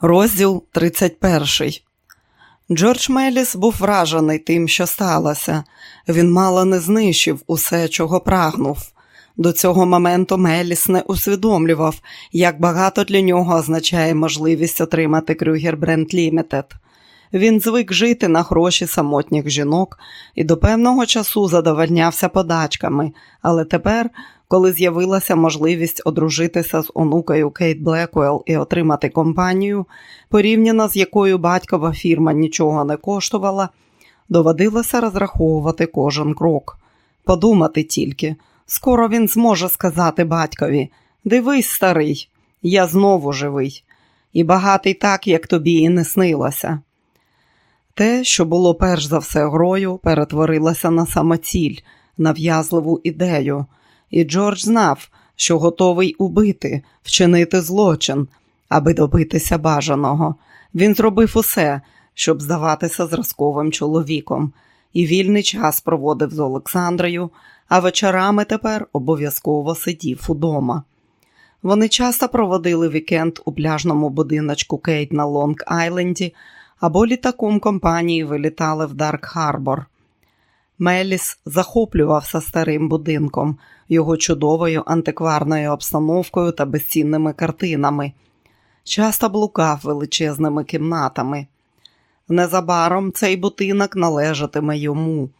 Розділ 31. Джордж Меліс був вражений тим, що сталося. Він мало не знищив усе, чого прагнув. До цього моменту Меліс не усвідомлював, як багато для нього означає можливість отримати Крюгер Бренд Лімітед. Він звик жити на гроші самотніх жінок і до певного часу задовольнявся подачками, але тепер, коли з'явилася можливість одружитися з онукою Кейт Блекуел і отримати компанію, порівняно з якою батькова фірма нічого не коштувала, доводилося розраховувати кожен крок. Подумати тільки, скоро він зможе сказати батькові Дивись, старий, я знову живий, і багатий так, як тобі і не снилося. Те, що було перш за все грою, перетворилося на самоціль, нав'язливу ідею, і Джордж знав, що готовий убити, вчинити злочин, аби добитися бажаного. Він зробив усе, щоб здаватися зразковим чоловіком, і вільний час проводив з Олександрою, а вечорами тепер обов'язково сидів удома. Вони часто проводили вікенд у пляжному будиночку Кейт на Лонг-Айленді, або літаком компанії вилітали в Дарк Харбор. Меліс захоплювався старим будинком, його чудовою антикварною обстановкою та безцінними картинами, часто блукав величезними кімнатами. Незабаром цей будинок належатиме йому,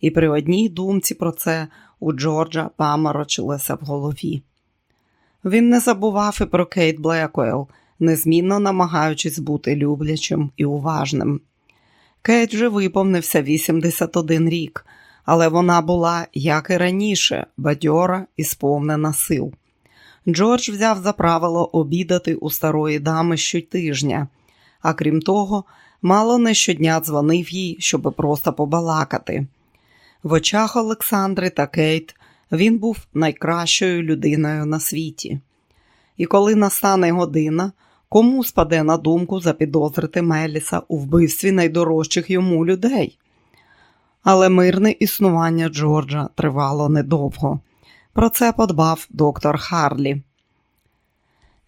і при одній думці про це у Джорджа паморочилося в голові. Він не забував і про Кейт Блекуел – незмінно намагаючись бути люблячим і уважним. Кейт вже виповнився 81 рік, але вона була, як і раніше, бадьора і сповнена сил. Джордж взяв за правило обідати у старої дами щотижня, а крім того, мало не щодня дзвонив їй, щоб просто побалакати. В очах Олександри та Кейт він був найкращою людиною на світі. І коли настане година, Кому спаде на думку запідозрити Меліса у вбивстві найдорожчих йому людей? Але мирне існування Джорджа тривало недовго. Про це подбав доктор Харлі.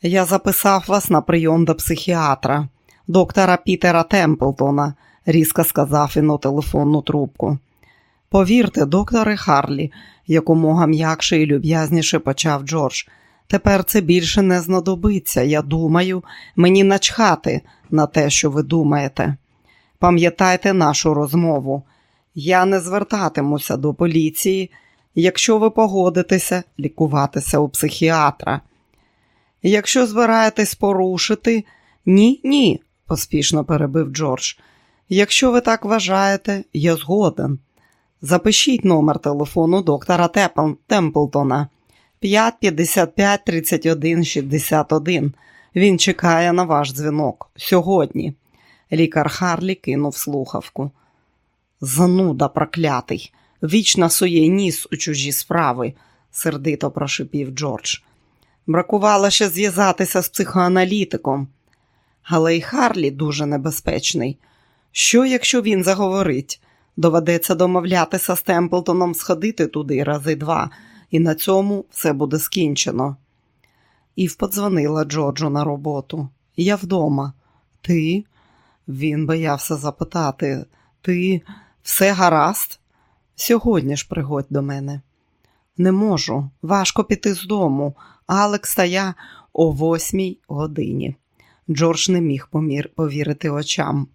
Я записав вас на прийом до психіатра, доктора Пітера Темплтона, різко сказав він у телефонну трубку. Повірте, докторе Харлі, якомога м'якше і люб'язніше почав Джордж. Тепер це більше не знадобиться. Я думаю, мені начхати на те, що ви думаєте. Пам'ятайте нашу розмову. Я не звертатимуся до поліції, якщо ви погодитеся лікуватися у психіатра. Якщо збираєтесь порушити, ні, ні, поспішно перебив Джордж. Якщо ви так вважаєте, я згоден. Запишіть номер телефону доктора Темплтона. 5 55 31 61. Він чекає на ваш дзвінок сьогодні. Лікар Харлі кинув слухавку. Зануда проклятий, вічно сує ніс у чужі справи, сердито прошипів Джордж. Бракувало ще зв'язатися з психоаналітиком. Але й Харлі дуже небезпечний. Що, якщо він заговорить? Доведеться домовлятися з Темплтоном сходити туди рази два і на цьому все буде скінчено. Ів подзвонила Джорджу на роботу. Я вдома. Ти? Він боявся запитати. Ти все гаразд? Сьогодні ж приходь до мене. Не можу. Важко піти з дому. Алекс та я о восьмій годині. Джордж не міг помір... повірити очам.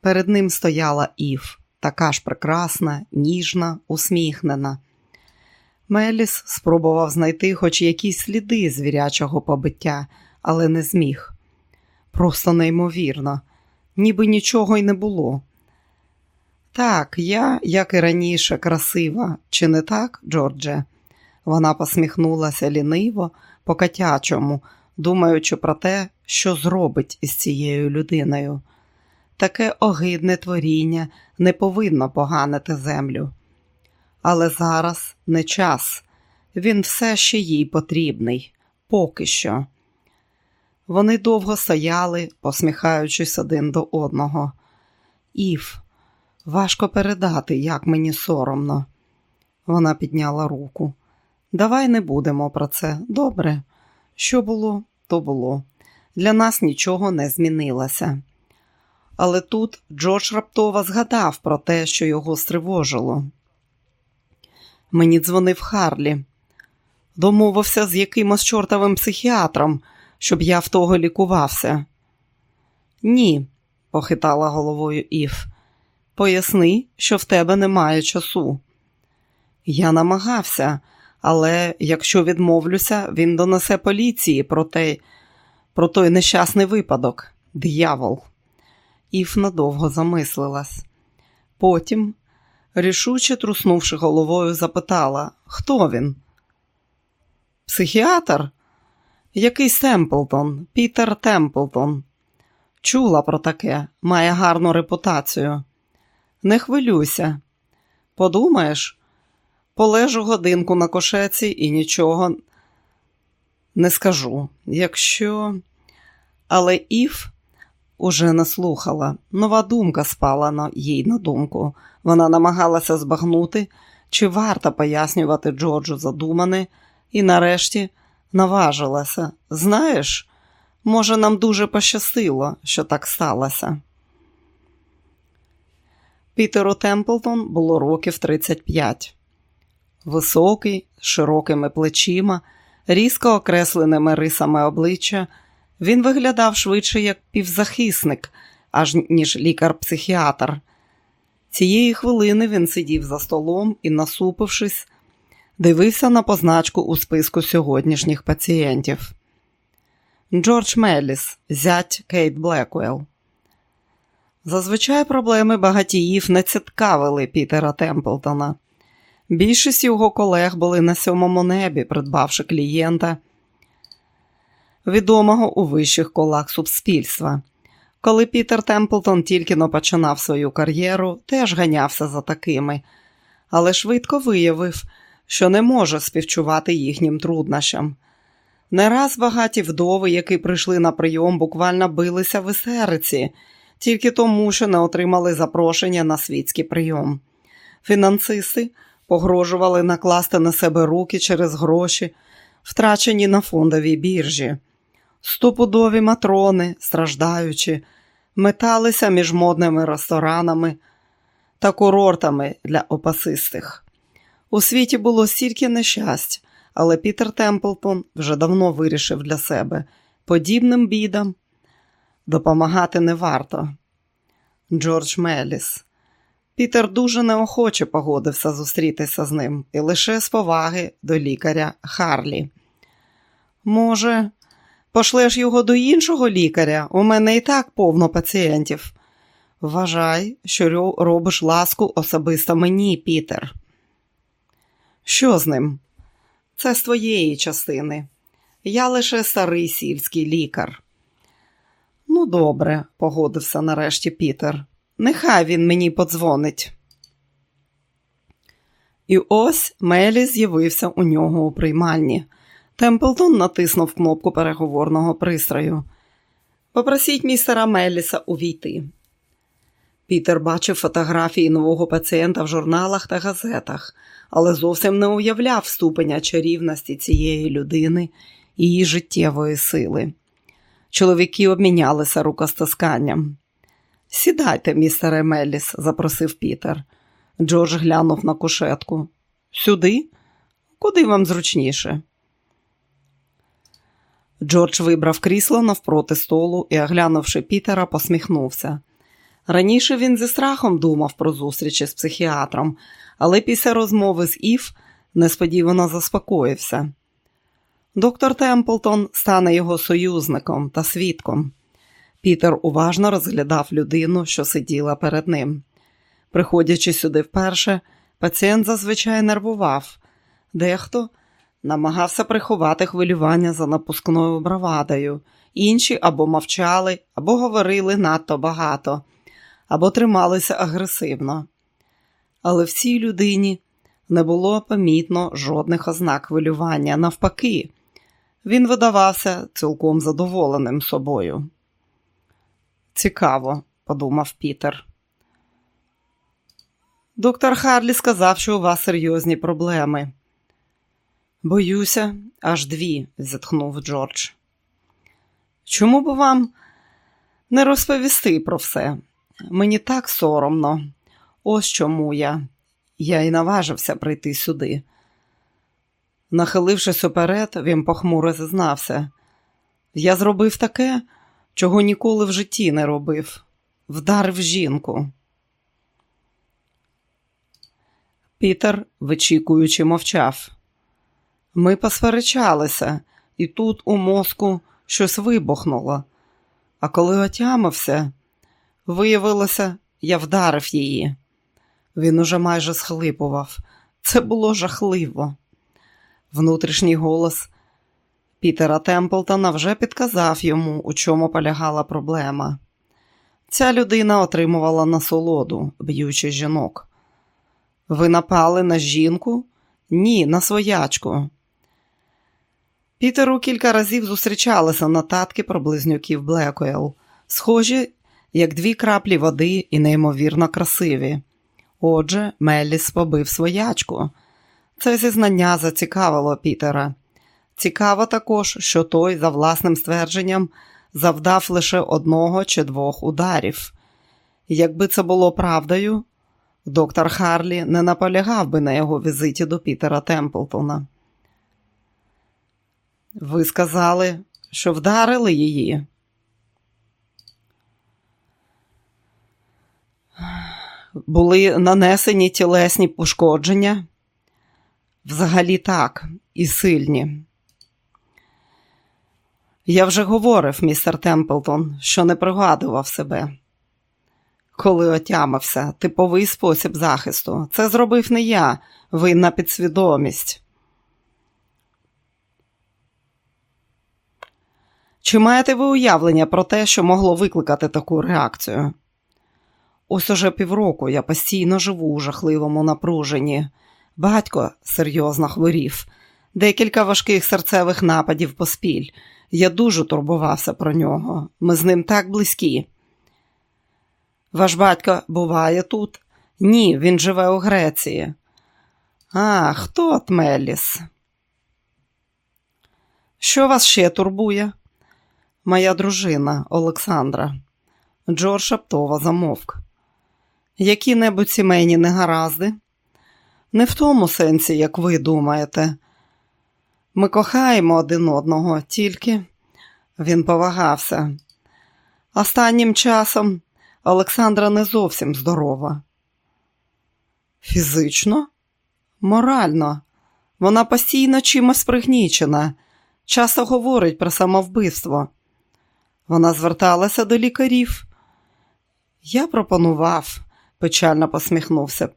Перед ним стояла Ів, така ж прекрасна, ніжна, усміхнена. Меліс спробував знайти хоч якісь сліди звірячого побиття, але не зміг. Просто неймовірно, ніби нічого й не було. Так, я, як і раніше, красива, чи не так, Джордже? Вона посміхнулася ліниво, по котячому, думаючи про те, що зробить із цією людиною. Таке огидне творіння не повинно поганити землю але зараз не час. Він все ще їй потрібний, поки що. Вони довго стояли, посміхаючись один до одного. Ів, важко передати, як мені соромно. Вона підняла руку. Давай не будемо про це. Добре. Що було, то було. для нас нічого не змінилося. Але тут Джордж раптово згадав про те, що його стривожило. Мені дзвонив Харлі, домовився з якимось чортовим психіатром, щоб я в того лікувався. Ні, похитала головою Ів. Поясни, що в тебе немає часу. Я намагався, але якщо відмовлюся, він донесе поліції про той, про той нещасний випадок, диявол. Ів надовго замислилась. Потім, рішуче труснувши головою, запитала, хто він? Психіатр? Якийсь Темплтон, Пітер Темплтон. Чула про таке, має гарну репутацію. Не хвилюйся. Подумаєш, полежу годинку на кошеці і нічого не скажу. Якщо. Але Ів уже не слухала. Нова думка спала на їй на думку. Вона намагалася збагнути, чи варто пояснювати Джорджу задумане, і нарешті наважилася. Знаєш, може, нам дуже пощастило, що так сталося. Пітеру Темплтон було років 35. Високий, з широкими плечима, різко окресленими рисами обличчя, він виглядав швидше як півзахисник, аж ніж лікар-психіатр. Цієї хвилини він сидів за столом і, насупившись, дивився на позначку у списку сьогоднішніх пацієнтів. Джордж Мелліс, зять Кейт Блекуел. Зазвичай проблеми багатіїв не цікавили Пітера Темплтона. Більшість його колег були на сьомому небі, придбавши клієнта, відомого у вищих колах суспільства. Коли Пітер Темплтон тільки но починав свою кар'єру, теж ганявся за такими, але швидко виявив, що не може співчувати їхнім труднощам. Не раз багаті вдови, які прийшли на прийом, буквально билися в істериці, тільки тому, що не отримали запрошення на світський прийом. Фінансисти погрожували накласти на себе руки через гроші, втрачені на фондовій біржі. Стопудові матрони, страждаючи, металися між модними ресторанами та курортами для опасистих. У світі було стільки нещасть, але Пітер Темплтон вже давно вирішив для себе подібним бідам допомагати не варто. Джордж Меліс. Пітер дуже неохоче погодився зустрітися з ним і лише з поваги до лікаря Харлі. Може, пошлеш його до іншого лікаря? У мене і так повно пацієнтів. Вважай, що робиш ласку особисто мені, Пітер. Що з ним? Це з твоєї частини. Я лише старий сільський лікар. Ну, добре, погодився нарешті Пітер. Нехай він мені подзвонить. І ось Мелі з'явився у нього у приймальні. Темплтон натиснув кнопку переговорного пристрою. Попросіть містера Меліса увійти. Пітер бачив фотографії нового пацієнта в журналах та газетах, але зовсім не уявляв ступеня чарівності цієї людини і її життєвої сили. Чоловіки обмінялися рукостисканням. Сідайте, містере Меліс, запросив Пітер. Джордж глянув на кушетку. Сюди? Куди вам зручніше? Джордж вибрав крісло навпроти столу і, оглянувши Пітера, посміхнувся. Раніше він зі страхом думав про зустрічі з психіатром, але після розмови з Ів несподівано заспокоївся. Доктор Темплтон стане його союзником та свідком. Пітер уважно розглядав людину, що сиділа перед ним. Приходячи сюди вперше, пацієнт зазвичай нервував, дехто намагався приховати хвилювання за напускною бравадою, інші або мовчали, або говорили надто багато, або трималися агресивно. Але в цій людині не було помітно жодних ознак хвилювання. Навпаки, він видавався цілком задоволеним собою. Цікаво, подумав Пітер. Доктор Харлі сказав, що у вас серйозні проблеми. Боюся, аж дві, зітхнув Джордж. Чому б вам не розповісти про все? Мені так соромно. Ось чому я. Я і наважився прийти сюди. Нахилившись уперед, він похмуро зізнався. Я зробив таке, чого ніколи в житті не робив. Вдарив жінку. Пітер, вичікуючи, мовчав. Ми посперечалися, і тут у мозку щось вибухнуло. А коли отямився, виявилося, я вдарив її. Він уже майже схлипував. Це було жахливо. Внутрішній голос Пітера Темплтона вже підказав йому, у чому полягала проблема. Ця людина отримувала насолоду, б'ючи жінок. Ви напали на жінку? Ні, на своячку. Пітеру кілька разів зустрічалися нотатки про близнюків Блекуел, схожі, як дві краплі води і неймовірно красиві. Отже, Мелліс побив своячку. Це зізнання зацікавило Пітера. Цікаво також, що той, за власним ствердженням, завдав лише одного чи двох ударів. Якби це було правдою, доктор Харлі не наполягав би на його візиті до Пітера Темплтона. Ви сказали, що вдарили її. Були нанесені тілесні пошкодження? Взагалі так, і сильні. Я вже говорив, містер Темплтон, що не пригадував себе. Коли отямився, типовий спосіб захисту. Це зробив не я, винна підсвідомість. Чи маєте ви уявлення про те, що могло викликати таку реакцію? Ось уже півроку я постійно живу у жахливому напруженні. Батько серйозно хворів, декілька важких серцевих нападів поспіль. Я дуже турбувався про нього. Ми з ним так близькі. Ваш батько буває тут? Ні, він живе у Греції. А, хто Меліс? Що вас ще турбує? Моя дружина Олександра. Джордж Шаптова замовк. Які-небудь сімейні негаразди? Не в тому сенсі, як ви думаєте. Ми кохаємо один одного, тільки він повагався. Останнім часом Олександра не зовсім здорова. Фізично, морально, вона постійно чимось пригнічена, часто говорить про самовбивство. Вона зверталася до лікарів. Я пропонував, печально посміхнувся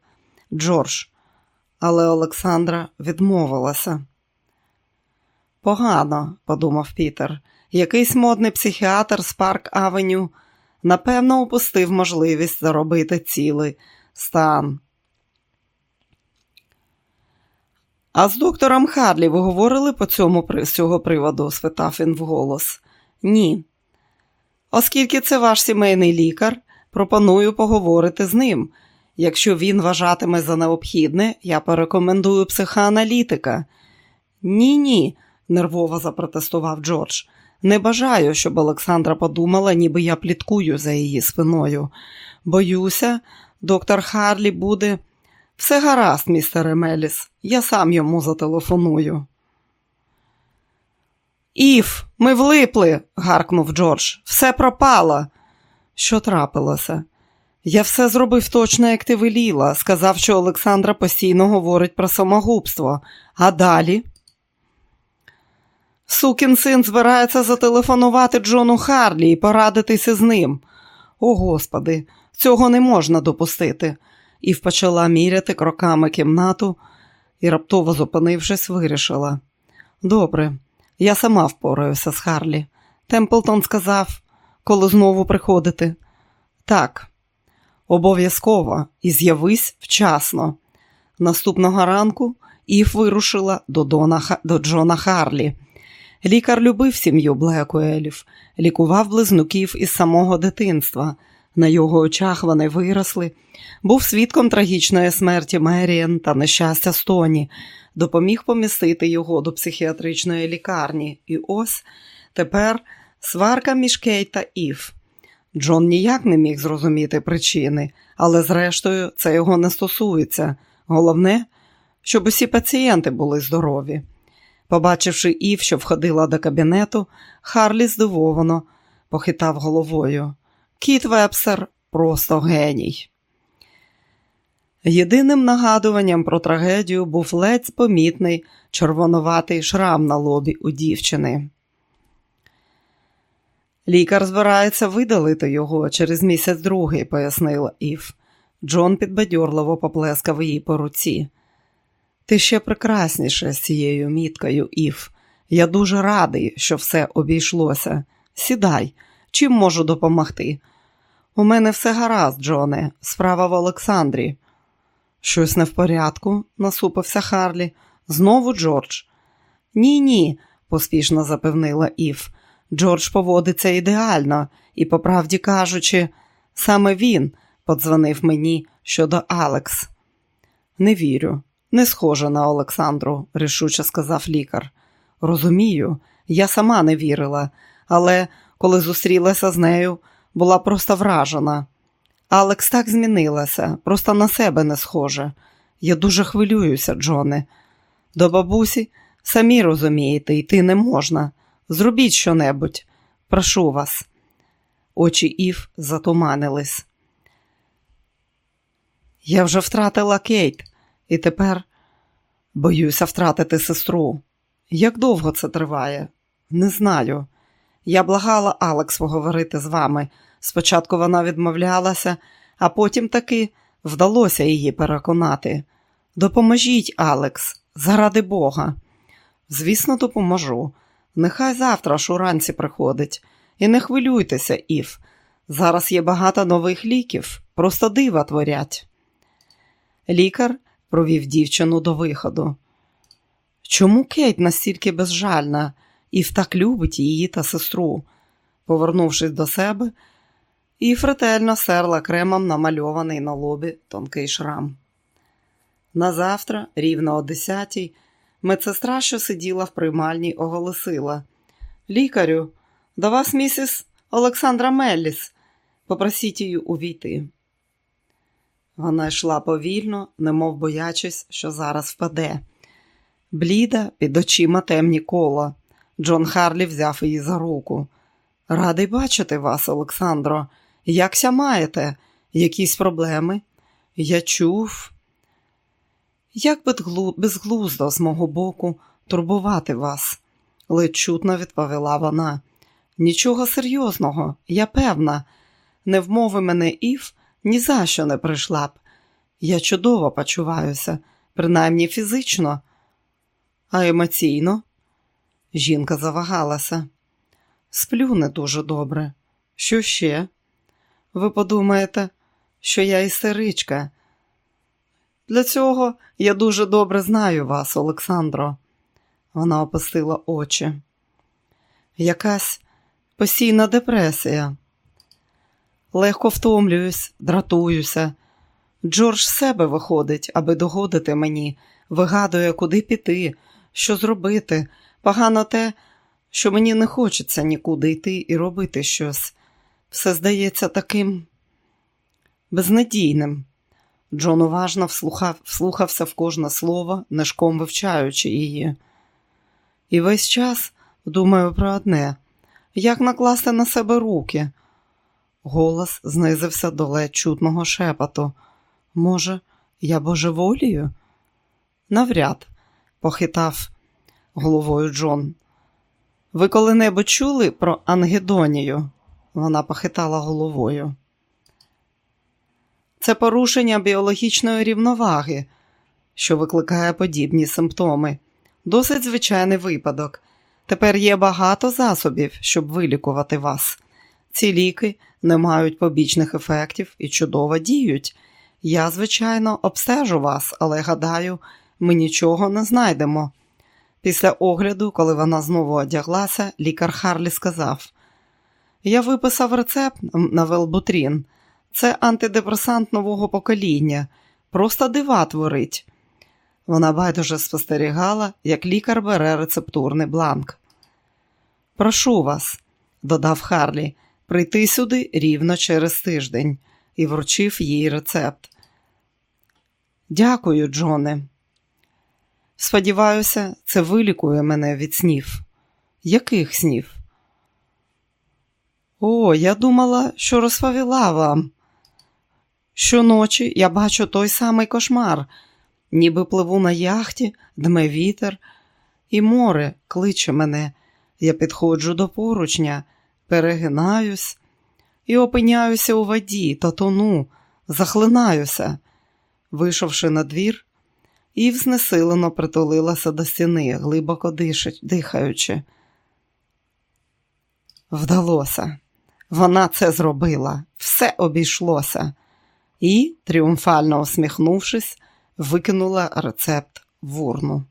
Джордж, але Олександра відмовилася. Погано, подумав Пітер, якийсь модний психіатр з Парк Авеню напевно упустив можливість заробити цілий стан. А з доктором Харлі ви говорили по цьому з цього приводу? спитав він вголос. Ні. Оскільки це ваш сімейний лікар, пропоную поговорити з ним. Якщо він вважатиме за необхідне, я порекомендую психоаналітика. Ні, ні, нервово запротестував Джордж. Не бажаю, щоб Олександра подумала, ніби я пліткую за її спиною. Боюся, доктор Харлі буде. Все гаразд, містере Меліс, я сам йому зателефоную. Ів, ми влипли, гаркнув Джордж. Все пропало. Що трапилося? Я все зробив точно, як ти веліла. Сказав, що Олександра постійно говорить про самогубство. А далі? Сукін син збирається зателефонувати Джону Харлі і порадитися з ним. О, Господи, цього не можна допустити. Ів почала міряти кроками кімнату і, раптово зупинившись, вирішила. Добре, я сама впораюся з Харлі. Темплтон сказав, коли знову приходити. Так, обов'язково і з'явись вчасно. Наступного ранку Ів вирушила до, Дона, до Джона Харлі. Лікар любив сім'ю Блекуелів, лікував близнуків із самого дитинства. На його очах вони виросли, був свідком трагічної смерті Меріен та нещастя Стоні, допоміг помістити його до психіатричної лікарні. І ось тепер Сварка між Кейт та Ів. Джон ніяк не міг зрозуміти причини, але зрештою це його не стосується. Головне, щоб усі пацієнти були здорові. Побачивши Ів, що входила до кабінету, Харлі здивовано похитав головою. Кіт Вепсер просто геній. Єдиним нагадуванням про трагедію був ледь помітний червонуватий шрам на лобі у дівчини. Лікар збирається видалити його через місяць другий, пояснила Ів. Джон підбадьорливо поплескав її по руці. Ти ще прекрасніше з цією міткою, Ів. Я дуже радий, що все обійшлося. Сідай, чим можу допомогти? У мене все гаразд, Джоне, справа в Олександрі. Щось не в порядку, насупився Харлі. Знову Джордж. Ні, ні, поспішно запевнила Ів. Джордж поводиться ідеально, і, по правді кажучи, саме він подзвонив мені щодо Алекс. Не вірю, не схоже на Олександру, рішуче сказав лікар. Розумію, я сама не вірила, але коли зустрілася з нею, була просто вражена. Алекс так змінилася, просто на себе не схоже. Я дуже хвилююся, Джоне. До бабусі, самі розумієте, йти не можна. Зробіть щонебудь, прошу вас. Очі Ів затуманились. Я вже втратила Кейт, і тепер боюся втратити сестру. Як довго це триває? Не знаю. Я благала Алекс поговорити з вами. Спочатку вона відмовлялася, а потім таки вдалося її переконати. Допоможіть, Алекс, заради Бога. Звісно, допоможу. Нехай завтра ж уранці приходить. І не хвилюйтеся, Ів. Зараз є багато нових ліків, просто дива творять. Лікар провів дівчину до виходу. Чому Кейт настільки безжальна Ів так любить її та сестру? Повернувшись до себе, Ів ретельно серла кремом намальований на лобі тонкий шрам. Назавтра, рівно о десятій, медсестра, що сиділа в приймальні, оголосила Лікарю, до вас місіс Олександра Мелліс. Попросіть її увійти. Вона йшла повільно, немов боячись, що зараз впаде. Бліда під очима темні кола. Джон Харлі взяв її за руку. Радий бачити вас, Олександро. Як ся маєте? Якісь проблеми? Я чув. Як безглуздо з мого боку турбувати вас, ледь чутно відповіла вона. Нічого серйозного, я певна, не вмови мене Ів ні за що не прийшла б. Я чудово почуваюся, принаймні фізично, а емоційно. Жінка завагалася. Сплю не дуже добре. Що ще? Ви подумаєте, що я істеричка. Для цього я дуже добре знаю вас, Олександро. Вона опустила очі. Якась постійна депресія. Легко втомлююсь, дратуюся. Джордж себе виходить, аби догодити мені, вигадує, куди піти, що зробити. Погано те, що мені не хочеться нікуди йти і робити щось. Все здається таким безнадійним. Джон уважно вслухав, вслухався в кожне слово, нишком вивчаючи її. І весь час думаю про одне як накласти на себе руки. Голос знизився до ледь чутного шепоту. Може, я божеволію? Навряд, похитав головою Джон. Ви коли-небудь чули про Ангедонію? Вона похитала головою. Це порушення біологічної рівноваги, що викликає подібні симптоми. Досить звичайний випадок. Тепер є багато засобів, щоб вилікувати вас. Ці ліки не мають побічних ефектів і чудово діють. Я, звичайно, обстежу вас, але гадаю, ми нічого не знайдемо. Після огляду, коли вона знову одяглася, лікар Харлі сказав: Я виписав рецепт на велбутрін. Це антидепресант нового покоління, просто дива творить. Вона байдуже спостерігала, як лікар бере рецептурний бланк. Прошу вас, додав Харлі, прийти сюди рівно через тиждень і вручив їй рецепт. Дякую, Джоне. Сподіваюся, це вилікує мене від снів. Яких снів? О, я думала, що розповіла вам. Щоночі я бачу той самий кошмар, ніби пливу на яхті, дме вітер, і море кличе мене. Я підходжу до поручня, перегинаюсь і опиняюся у воді та тону, захлинаюся. Вийшовши на двір, Ів знесилено притулилася до стіни, глибоко дихаючи. Вдалося. Вона це зробила, все обійшлося і, тріумфально усміхнувшись, викинула рецепт в урну.